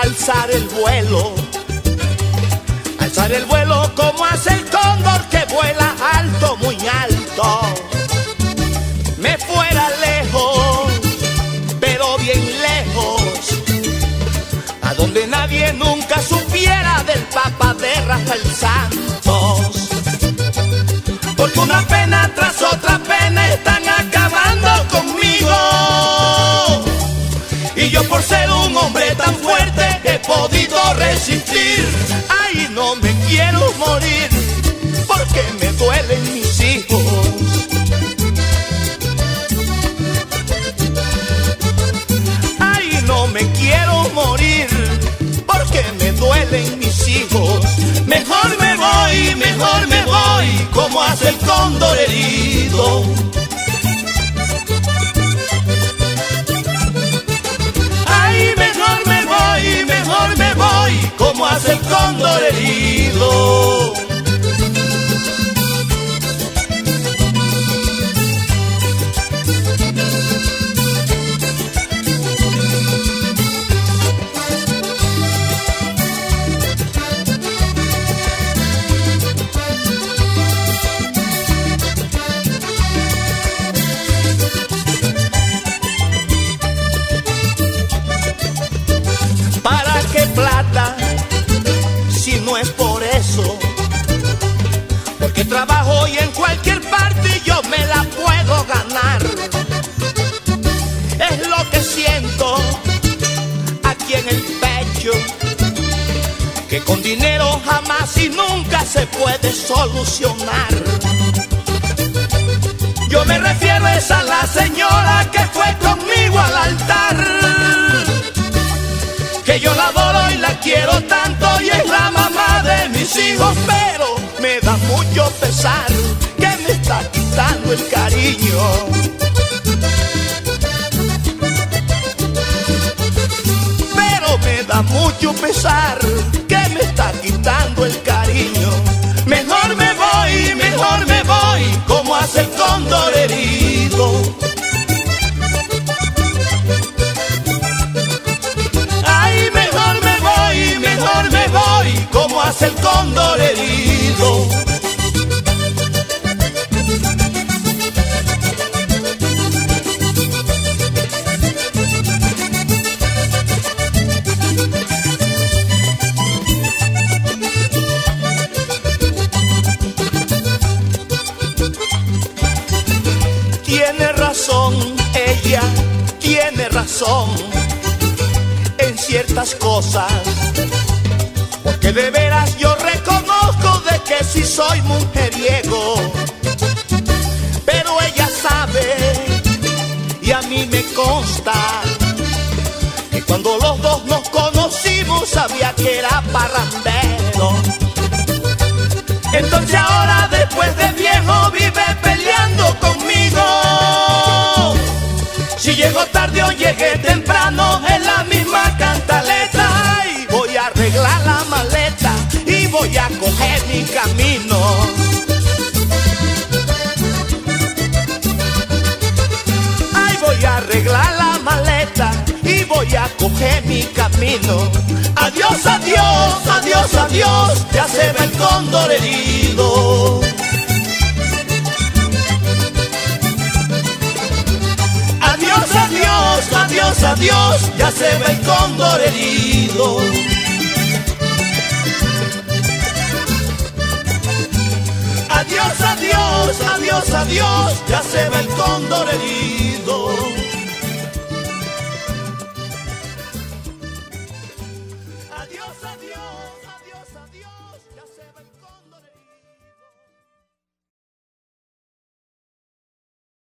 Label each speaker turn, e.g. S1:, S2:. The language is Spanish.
S1: alzar el vuelo, alzar el vuelo como hace el cóndor que vuela alto, muy alto, me fuera lejos, pero bien lejos, a donde nadie nunca supiera del Papa de Rafael Santos. Porque una pena tras otra pena están acabando conmigo. Y yo por ser un hombre tan fuerte Ay, no me quiero morir porque me duelen mis trabajo y en cualquier parte yo me la puedo ganar. Es lo que siento aquí en el pecho. Que con dinero jamás y nunca se puede solucionar. Yo me refiero es a la señora que fue conmigo al altar que yo la adoro y la quiero tanto y es la mamá de mis hijos, mucho pesar que me está quitando el cariño. Pero me da mucho pesar que me está quitando el cariño. Mejor me voy, mejor me voy, como hace el cóndor herido. Ay, mejor me voy, mejor me voy, como hace el cóndor tiene razón en ciertas cosas. Porque de veras yo reconozco de que sí soy mujeriego. Pero ella sabe y a mí me consta que cuando los dos nos conocimos sabía que era parrandero. Entonces ahora después de viejo vive peleando conmigo. Si llego tarde o llegué temprano es la misma cantaleta. Y voy a arreglar la maleta y voy a coger mi camino. Ay, voy a arreglar la maleta y voy a coger mi camino. Adiós, adiós, adiós, adiós, ya se ve el cóndor adiós, ya se ve el cóndor herido. Adiós, adiós, adiós, adiós, ya se ve el